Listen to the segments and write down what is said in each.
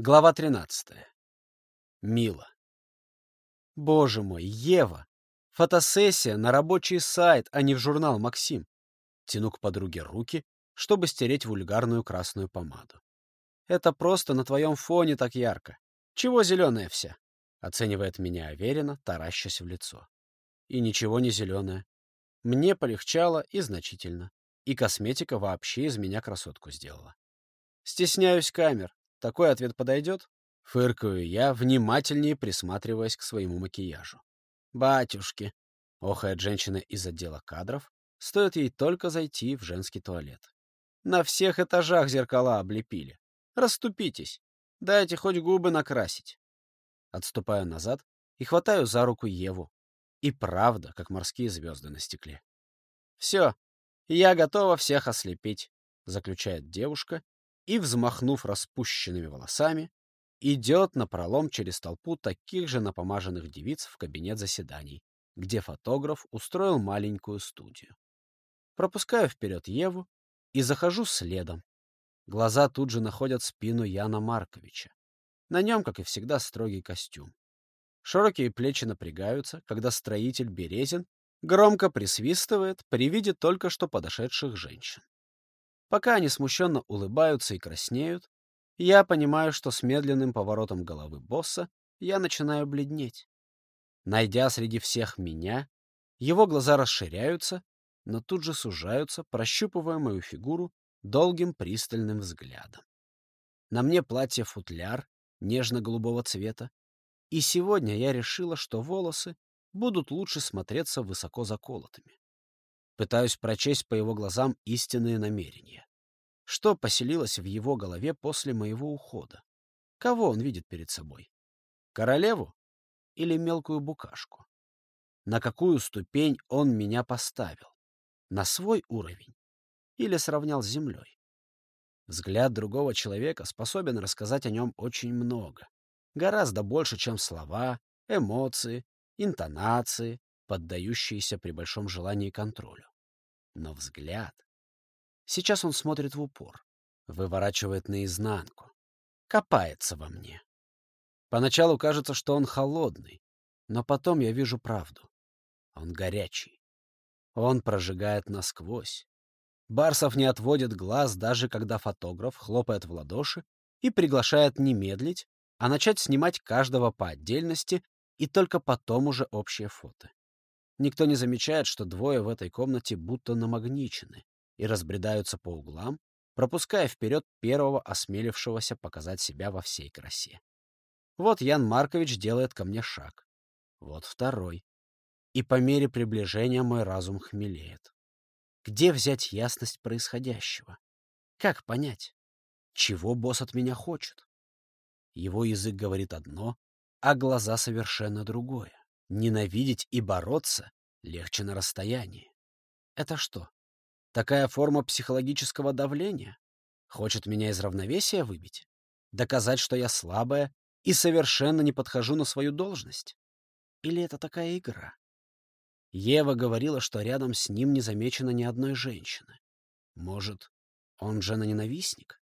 Глава 13. Мила. Боже мой, Ева! Фотосессия на рабочий сайт, а не в журнал «Максим». Тяну к подруге руки, чтобы стереть вульгарную красную помаду. Это просто на твоем фоне так ярко. Чего зеленая вся? Оценивает меня уверенно, таращась в лицо. И ничего не зеленое. Мне полегчало и значительно. И косметика вообще из меня красотку сделала. Стесняюсь камер. Такой ответ подойдет? Фыркаю я, внимательнее присматриваясь к своему макияжу. «Батюшки!» — охает женщина из отдела кадров, стоит ей только зайти в женский туалет. «На всех этажах зеркала облепили. Раступитесь. Дайте хоть губы накрасить». Отступаю назад и хватаю за руку Еву. И правда, как морские звезды на стекле. «Все, я готова всех ослепить», — заключает девушка и, взмахнув распущенными волосами, идет напролом через толпу таких же напомаженных девиц в кабинет заседаний, где фотограф устроил маленькую студию. Пропускаю вперед Еву и захожу следом. Глаза тут же находят спину Яна Марковича. На нем, как и всегда, строгий костюм. Широкие плечи напрягаются, когда строитель Березин громко присвистывает при виде только что подошедших женщин. Пока они смущенно улыбаются и краснеют, я понимаю, что с медленным поворотом головы босса я начинаю бледнеть. Найдя среди всех меня, его глаза расширяются, но тут же сужаются, прощупывая мою фигуру долгим пристальным взглядом. На мне платье-футляр нежно-голубого цвета, и сегодня я решила, что волосы будут лучше смотреться высоко заколотыми. Пытаюсь прочесть по его глазам истинные намерения. Что поселилось в его голове после моего ухода? Кого он видит перед собой? Королеву или мелкую букашку? На какую ступень он меня поставил? На свой уровень? Или сравнял с землей? Взгляд другого человека способен рассказать о нем очень много. Гораздо больше, чем слова, эмоции, интонации, поддающиеся при большом желании контролю. Но взгляд... Сейчас он смотрит в упор, выворачивает наизнанку, копается во мне. Поначалу кажется, что он холодный, но потом я вижу правду. Он горячий. Он прожигает насквозь. Барсов не отводит глаз, даже когда фотограф хлопает в ладоши и приглашает не медлить, а начать снимать каждого по отдельности и только потом уже общее фото. Никто не замечает, что двое в этой комнате будто намагничены и разбредаются по углам, пропуская вперед первого осмелившегося показать себя во всей красе. Вот Ян Маркович делает ко мне шаг. Вот второй. И по мере приближения мой разум хмелеет. Где взять ясность происходящего? Как понять? Чего босс от меня хочет? Его язык говорит одно, а глаза совершенно другое. Ненавидеть и бороться легче на расстоянии. Это что, такая форма психологического давления? Хочет меня из равновесия выбить? Доказать, что я слабая и совершенно не подхожу на свою должность? Или это такая игра? Ева говорила, что рядом с ним не замечено ни одной женщины. Может, он жена-ненавистник?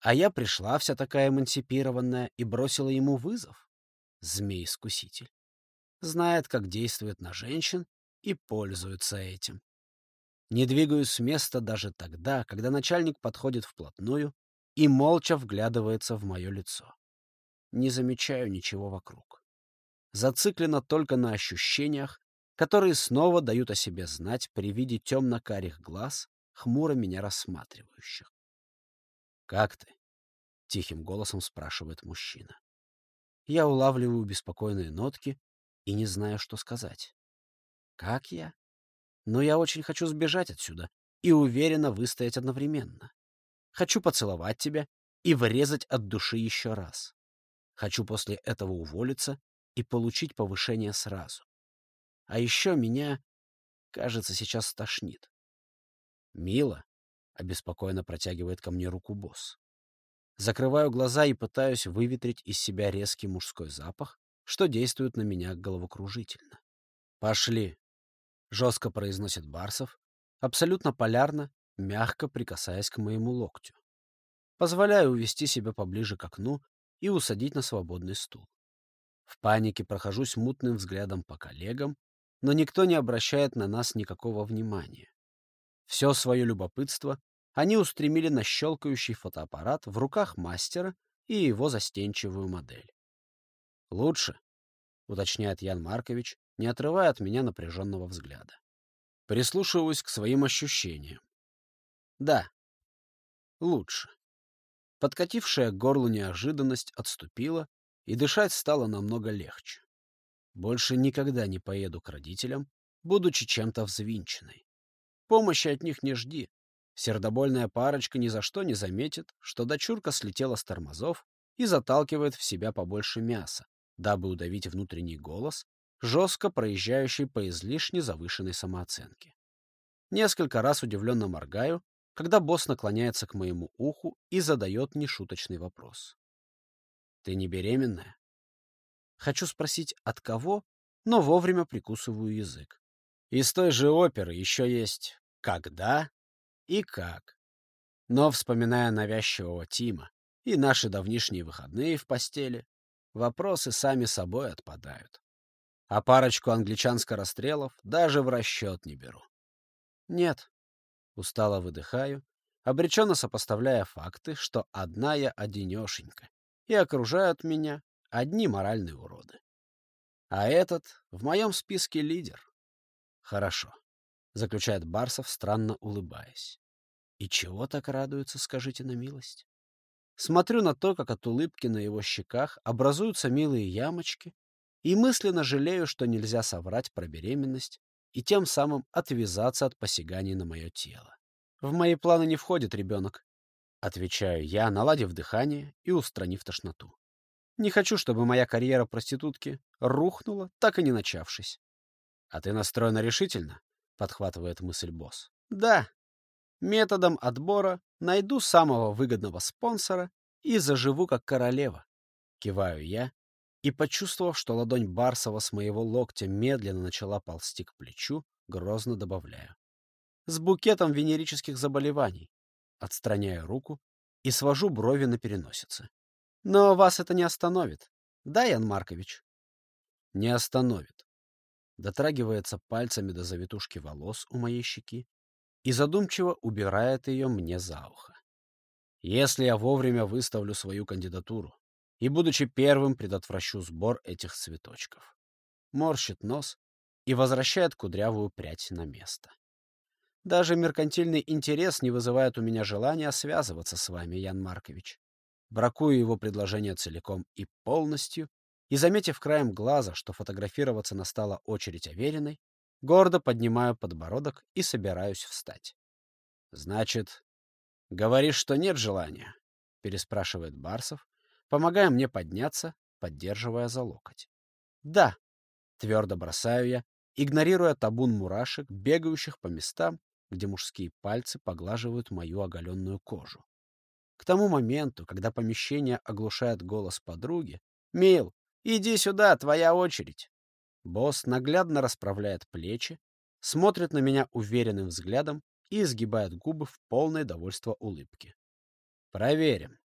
А я пришла вся такая эмансипированная и бросила ему вызов? Змей-искуситель. Знает, как действует на женщин и пользуется этим. Не двигаюсь с места даже тогда, когда начальник подходит вплотную и молча вглядывается в мое лицо. Не замечаю ничего вокруг. Зациклено только на ощущениях, которые снова дают о себе знать при виде темно-карих глаз, хмуро меня рассматривающих. «Как ты?» — тихим голосом спрашивает мужчина. Я улавливаю беспокойные нотки и не знаю, что сказать. Как я? Но я очень хочу сбежать отсюда и уверенно выстоять одновременно. Хочу поцеловать тебя и врезать от души еще раз. Хочу после этого уволиться и получить повышение сразу. А еще меня, кажется, сейчас стошнит. «Мило», — обеспокоенно протягивает ко мне руку босс. Закрываю глаза и пытаюсь выветрить из себя резкий мужской запах, что действует на меня головокружительно. «Пошли!» — жестко произносит Барсов, абсолютно полярно, мягко прикасаясь к моему локтю. Позволяю увести себя поближе к окну и усадить на свободный стул. В панике прохожусь мутным взглядом по коллегам, но никто не обращает на нас никакого внимания. Все свое любопытство они устремили на щелкающий фотоаппарат в руках мастера и его застенчивую модель. «Лучше», — уточняет Ян Маркович, не отрывая от меня напряженного взгляда. Прислушиваюсь к своим ощущениям. Да, лучше. Подкатившая к горлу неожиданность отступила, и дышать стало намного легче. Больше никогда не поеду к родителям, будучи чем-то взвинченной. Помощи от них не жди. Сердобольная парочка ни за что не заметит, что дочурка слетела с тормозов и заталкивает в себя побольше мяса, дабы удавить внутренний голос, жестко проезжающий по излишне завышенной самооценке. Несколько раз удивленно моргаю, когда босс наклоняется к моему уху и задает нешуточный вопрос. «Ты не беременная?» Хочу спросить, от кого, но вовремя прикусываю язык. Из той же оперы еще есть «когда» и «как». Но, вспоминая навязчивого Тима и наши давнишние выходные в постели, вопросы сами собой отпадают. А парочку англичан-скорострелов даже в расчет не беру. Нет, устало выдыхаю, обреченно сопоставляя факты, что одна я одинешенька, и окружают меня одни моральные уроды. А этот в моем списке лидер. Хорошо, заключает Барсов, странно улыбаясь. И чего так радуется, скажите на милость? Смотрю на то, как от улыбки на его щеках образуются милые ямочки, и мысленно жалею, что нельзя соврать про беременность и тем самым отвязаться от посяганий на мое тело. В мои планы не входит ребенок, отвечаю я, наладив дыхание и устранив тошноту. Не хочу, чтобы моя карьера проститутки рухнула, так и не начавшись. — А ты настроена решительно? — подхватывает мысль босс. — Да. Методом отбора найду самого выгодного спонсора и заживу как королева. Киваю я, и, почувствовав, что ладонь Барсова с моего локтя медленно начала ползти к плечу, грозно добавляю. С букетом венерических заболеваний. Отстраняю руку и свожу брови на переносице. Но вас это не остановит. Да, Ян Маркович? Не остановит. Дотрагивается пальцами до завитушки волос у моей щеки и задумчиво убирает ее мне за ухо. Если я вовремя выставлю свою кандидатуру, и, будучи первым, предотвращу сбор этих цветочков. Морщит нос и возвращает кудрявую прядь на место. Даже меркантильный интерес не вызывает у меня желания связываться с вами, Ян Маркович. Бракую его предложение целиком и полностью, и, заметив краем глаза, что фотографироваться настала очередь Авериной, гордо поднимаю подбородок и собираюсь встать. — Значит, говоришь, что нет желания? — переспрашивает Барсов, помогая мне подняться, поддерживая за локоть. «Да», — твердо бросаю я, игнорируя табун мурашек, бегающих по местам, где мужские пальцы поглаживают мою оголенную кожу. К тому моменту, когда помещение оглушает голос подруги, «Мил, иди сюда, твоя очередь!» Босс наглядно расправляет плечи, смотрит на меня уверенным взглядом и изгибает губы в полное довольство улыбки. «Проверим»,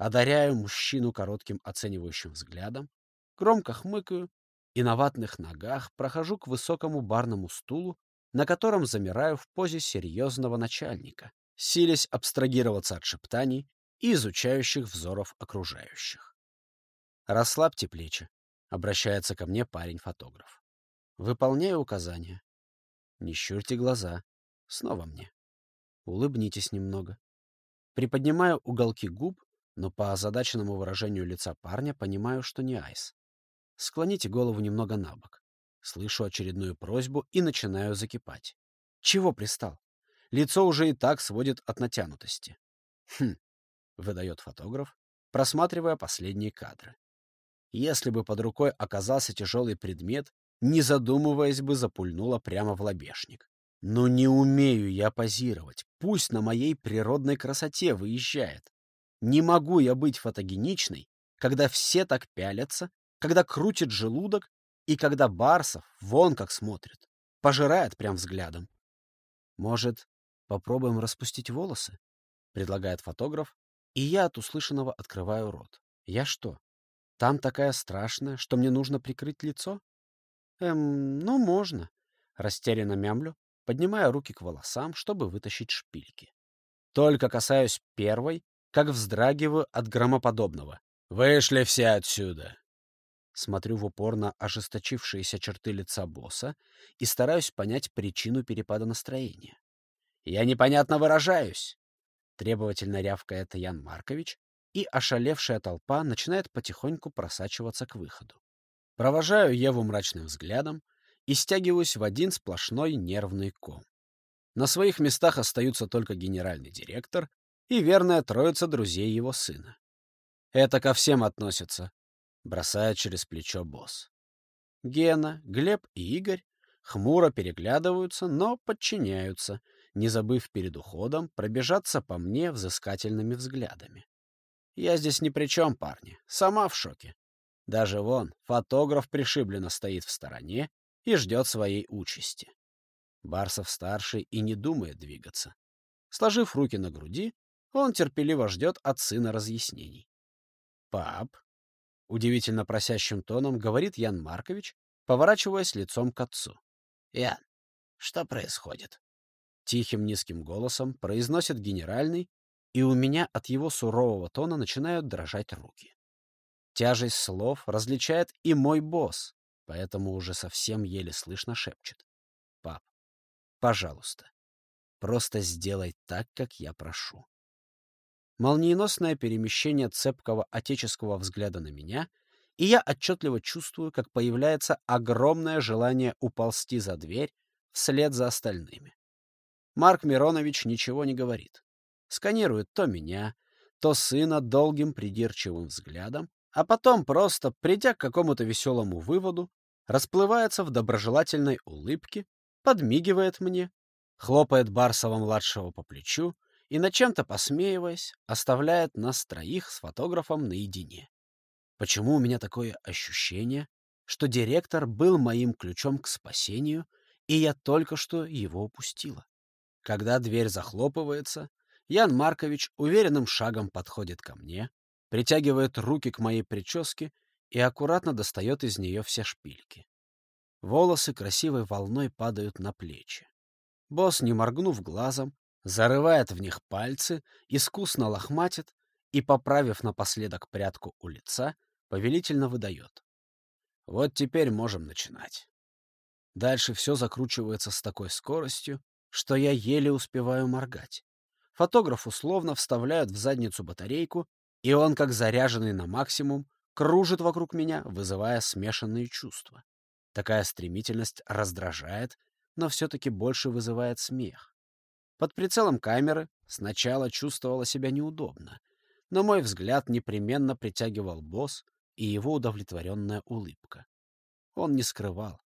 одаряю мужчину коротким оценивающим взглядом, громко хмыкаю и на ватных ногах прохожу к высокому барному стулу, на котором замираю в позе серьезного начальника, силясь абстрагироваться от шептаний и изучающих взоров окружающих. «Расслабьте плечи», — обращается ко мне парень-фотограф. Выполняю указания. Не щурьте глаза. Снова мне. Улыбнитесь немного. Приподнимаю уголки губ но по озадаченному выражению лица парня понимаю, что не айс. Склоните голову немного на бок. Слышу очередную просьбу и начинаю закипать. Чего пристал? Лицо уже и так сводит от натянутости. Хм, выдает фотограф, просматривая последние кадры. Если бы под рукой оказался тяжелый предмет, не задумываясь бы, запульнула прямо в лобешник. Но не умею я позировать. Пусть на моей природной красоте выезжает. Не могу я быть фотогеничной, когда все так пялятся, когда крутит желудок и когда Барсов вон как смотрит, пожирает прям взглядом. Может, попробуем распустить волосы? Предлагает фотограф, и я от услышанного открываю рот. Я что, там такая страшная, что мне нужно прикрыть лицо? Эм, ну, можно. Растерянно мямлю, поднимая руки к волосам, чтобы вытащить шпильки. Только касаюсь первой, как вздрагиваю от громоподобного. «Вышли все отсюда!» Смотрю в упор на ожесточившиеся черты лица босса и стараюсь понять причину перепада настроения. «Я непонятно выражаюсь!» Требовательно рявкает Ян Маркович, и ошалевшая толпа начинает потихоньку просачиваться к выходу. Провожаю Еву мрачным взглядом и стягиваюсь в один сплошной нервный ком. На своих местах остаются только генеральный директор и верная троица друзей его сына. Это ко всем относится, бросает через плечо босс. Гена, Глеб и Игорь хмуро переглядываются, но подчиняются, не забыв перед уходом пробежаться по мне взыскательными взглядами. Я здесь ни при чем, парни, сама в шоке. Даже вон, фотограф пришибленно стоит в стороне и ждет своей участи. Барсов-старший и не думает двигаться. Сложив руки на груди, он терпеливо ждет от сына разъяснений. «Пап», — удивительно просящим тоном говорит Ян Маркович, поворачиваясь лицом к отцу. «Ян, что происходит?» Тихим низким голосом произносит генеральный, и у меня от его сурового тона начинают дрожать руки. Тяжесть слов различает и мой босс, поэтому уже совсем еле слышно шепчет. «Пап, пожалуйста, просто сделай так, как я прошу». Молниеносное перемещение цепкого отеческого взгляда на меня, и я отчетливо чувствую, как появляется огромное желание уползти за дверь вслед за остальными. Марк Миронович ничего не говорит. Сканирует то меня, то сына долгим придирчивым взглядом, а потом просто, придя к какому-то веселому выводу, расплывается в доброжелательной улыбке, подмигивает мне, хлопает Барсова-младшего по плечу и, над чем-то посмеиваясь, оставляет нас троих с фотографом наедине. Почему у меня такое ощущение, что директор был моим ключом к спасению, и я только что его упустила? Когда дверь захлопывается, Ян Маркович уверенным шагом подходит ко мне, притягивает руки к моей прическе и аккуратно достает из нее все шпильки. Волосы красивой волной падают на плечи. Босс, не моргнув глазом, зарывает в них пальцы, искусно лохматит и, поправив напоследок прядку у лица, повелительно выдает. Вот теперь можем начинать. Дальше все закручивается с такой скоростью, что я еле успеваю моргать. Фотограф условно вставляют в задницу батарейку, и он, как заряженный на максимум, кружит вокруг меня, вызывая смешанные чувства. Такая стремительность раздражает, но все-таки больше вызывает смех. Под прицелом камеры сначала чувствовала себя неудобно, но мой взгляд непременно притягивал босс и его удовлетворенная улыбка. Он не скрывал.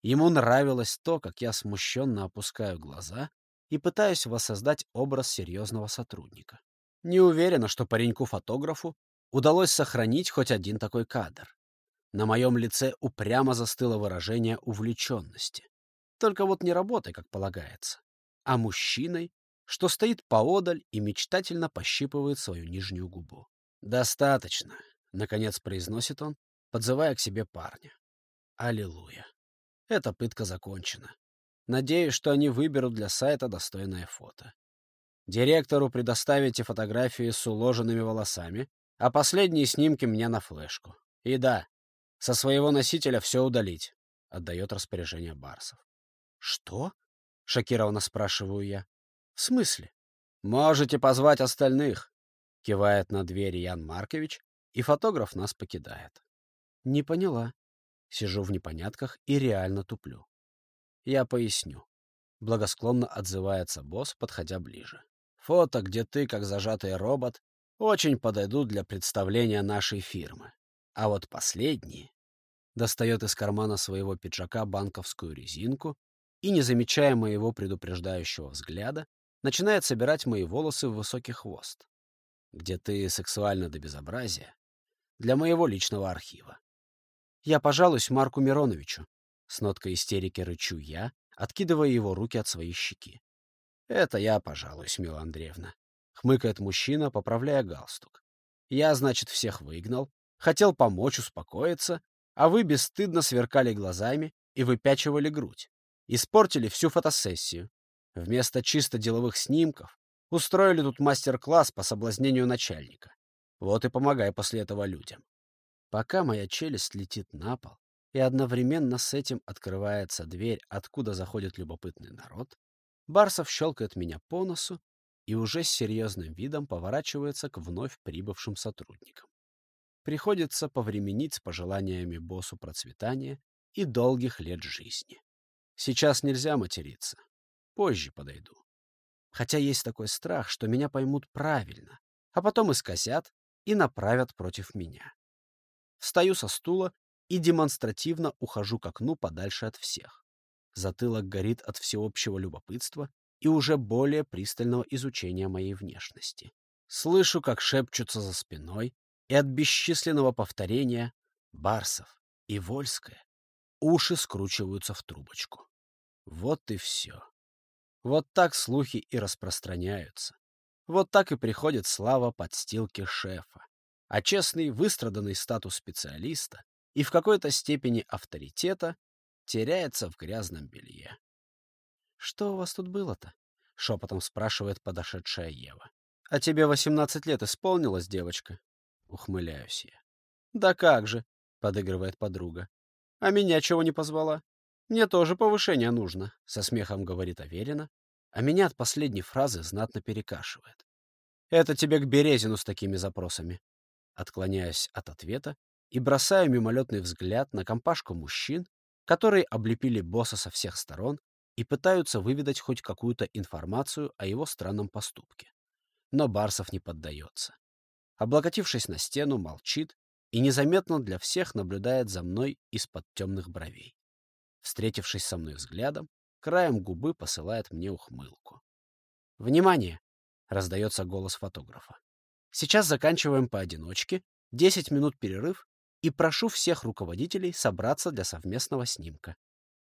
Ему нравилось то, как я смущенно опускаю глаза и пытаюсь воссоздать образ серьезного сотрудника. Не уверена, что пареньку-фотографу удалось сохранить хоть один такой кадр. На моем лице упрямо застыло выражение увлеченности. Только вот не работай, как полагается а мужчиной, что стоит поодаль и мечтательно пощипывает свою нижнюю губу. «Достаточно», — наконец произносит он, подзывая к себе парня. «Аллилуйя. Эта пытка закончена. Надеюсь, что они выберут для сайта достойное фото. Директору предоставите фотографии с уложенными волосами, а последние снимки мне на флешку. И да, со своего носителя все удалить», — отдает распоряжение Барсов. «Что?» — шокированно спрашиваю я. «В смысле?» «Можете позвать остальных», — кивает на дверь Ян Маркович, и фотограф нас покидает. «Не поняла». Сижу в непонятках и реально туплю. Я поясню. Благосклонно отзывается босс, подходя ближе. Фото, где ты, как зажатый робот, очень подойдут для представления нашей фирмы. А вот последние... Достает из кармана своего пиджака банковскую резинку и, не замечая моего предупреждающего взгляда, начинает собирать мои волосы в высокий хвост. Где ты сексуально до безобразия. Для моего личного архива. Я пожалуюсь Марку Мироновичу. С ноткой истерики рычу я, откидывая его руки от своей щеки. Это я пожалуюсь, Мила Андреевна. Хмыкает мужчина, поправляя галстук. Я, значит, всех выгнал, хотел помочь успокоиться, а вы бесстыдно сверкали глазами и выпячивали грудь. Испортили всю фотосессию. Вместо чисто деловых снимков устроили тут мастер-класс по соблазнению начальника. Вот и помогай после этого людям. Пока моя челюсть летит на пол, и одновременно с этим открывается дверь, откуда заходит любопытный народ, Барсов щелкает меня по носу и уже с серьезным видом поворачивается к вновь прибывшим сотрудникам. Приходится повременить с пожеланиями боссу процветания и долгих лет жизни. Сейчас нельзя материться. Позже подойду. Хотя есть такой страх, что меня поймут правильно, а потом исказят и направят против меня. Встаю со стула и демонстративно ухожу к окну подальше от всех. Затылок горит от всеобщего любопытства и уже более пристального изучения моей внешности. Слышу, как шепчутся за спиной, и от бесчисленного повторения Барсов и Вольская уши скручиваются в трубочку. Вот и все. Вот так слухи и распространяются. Вот так и приходит слава подстилки шефа. А честный, выстраданный статус специалиста и в какой-то степени авторитета теряется в грязном белье. «Что у вас тут было-то?» — шепотом спрашивает подошедшая Ева. «А тебе восемнадцать лет исполнилось, девочка?» — ухмыляюсь я. «Да как же!» — подыгрывает подруга. «А меня чего не позвала? Мне тоже повышение нужно», — со смехом говорит Аверина, а меня от последней фразы знатно перекашивает. «Это тебе к Березину с такими запросами». Отклоняюсь от ответа и бросаю мимолетный взгляд на компашку мужчин, которые облепили босса со всех сторон и пытаются выведать хоть какую-то информацию о его странном поступке. Но Барсов не поддается. Облокотившись на стену, молчит и незаметно для всех наблюдает за мной из-под темных бровей. Встретившись со мной взглядом, краем губы посылает мне ухмылку. «Внимание!» — раздается голос фотографа. «Сейчас заканчиваем поодиночке, 10 минут перерыв и прошу всех руководителей собраться для совместного снимка.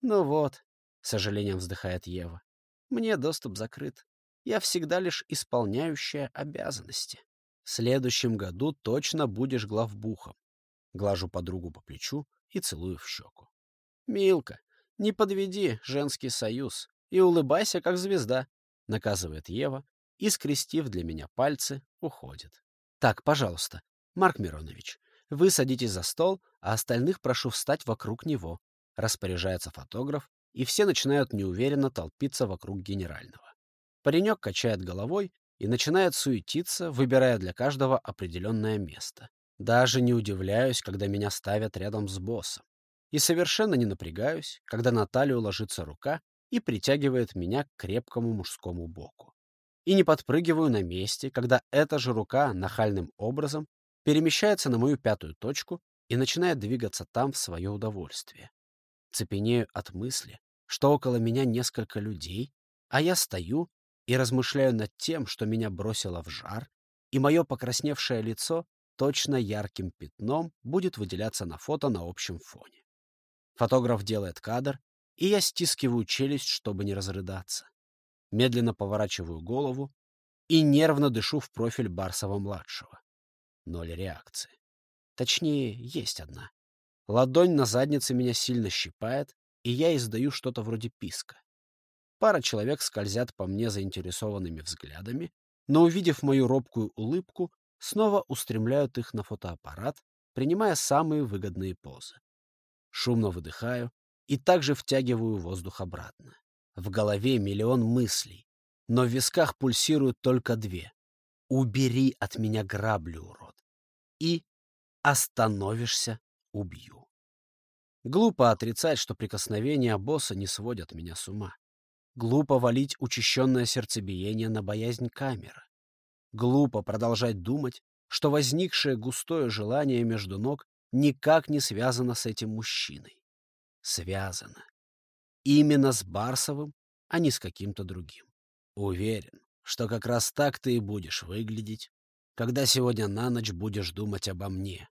Ну вот, с сожалением вздыхает Ева, мне доступ закрыт. Я всегда лишь исполняющая обязанности. В следующем году точно будешь главбухом. Глажу подругу по плечу и целую в щеку. Милка, не подведи женский союз и улыбайся, как звезда, наказывает Ева и, скрестив для меня пальцы, уходит. Так, пожалуйста, Марк Миронович, вы садитесь за стол, а остальных прошу встать вокруг него. Распоряжается фотограф, и все начинают неуверенно толпиться вокруг генерального. Паренек качает головой и начинает суетиться, выбирая для каждого определенное место. Даже не удивляюсь, когда меня ставят рядом с боссом. И совершенно не напрягаюсь, когда на талию ложится рука и притягивает меня к крепкому мужскому боку. И не подпрыгиваю на месте, когда эта же рука нахальным образом перемещается на мою пятую точку и начинает двигаться там в свое удовольствие. Цепенею от мысли, что около меня несколько людей, а я стою и размышляю над тем, что меня бросило в жар, и мое покрасневшее лицо точно ярким пятном будет выделяться на фото на общем фоне. Фотограф делает кадр, и я стискиваю челюсть, чтобы не разрыдаться. Медленно поворачиваю голову и нервно дышу в профиль Барсова-младшего. Ноль реакции. Точнее, есть одна. Ладонь на заднице меня сильно щипает, и я издаю что-то вроде писка. Пара человек скользят по мне заинтересованными взглядами, но, увидев мою робкую улыбку, снова устремляют их на фотоаппарат, принимая самые выгодные позы. Шумно выдыхаю и также втягиваю воздух обратно. В голове миллион мыслей, но в висках пульсируют только две. «Убери от меня грабли, урод!» И «Остановишься — убью». Глупо отрицать, что прикосновения босса не сводят меня с ума. Глупо валить учащенное сердцебиение на боязнь камеры. Глупо продолжать думать, что возникшее густое желание между ног никак не связано с этим мужчиной. Связано. Именно с Барсовым, а не с каким-то другим. Уверен, что как раз так ты и будешь выглядеть, когда сегодня на ночь будешь думать обо мне.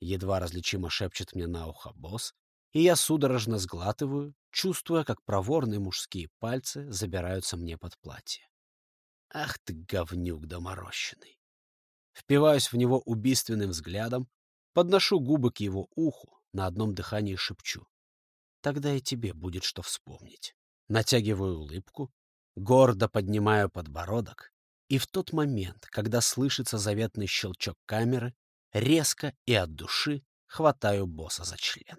Едва различимо шепчет мне на ухо босс, и я судорожно сглатываю, чувствуя, как проворные мужские пальцы забираются мне под платье. Ах ты, говнюк доморощенный! Впиваюсь в него убийственным взглядом, подношу губы к его уху, на одном дыхании шепчу. Тогда и тебе будет что вспомнить. Натягиваю улыбку, гордо поднимаю подбородок, и в тот момент, когда слышится заветный щелчок камеры, резко и от души хватаю босса за член.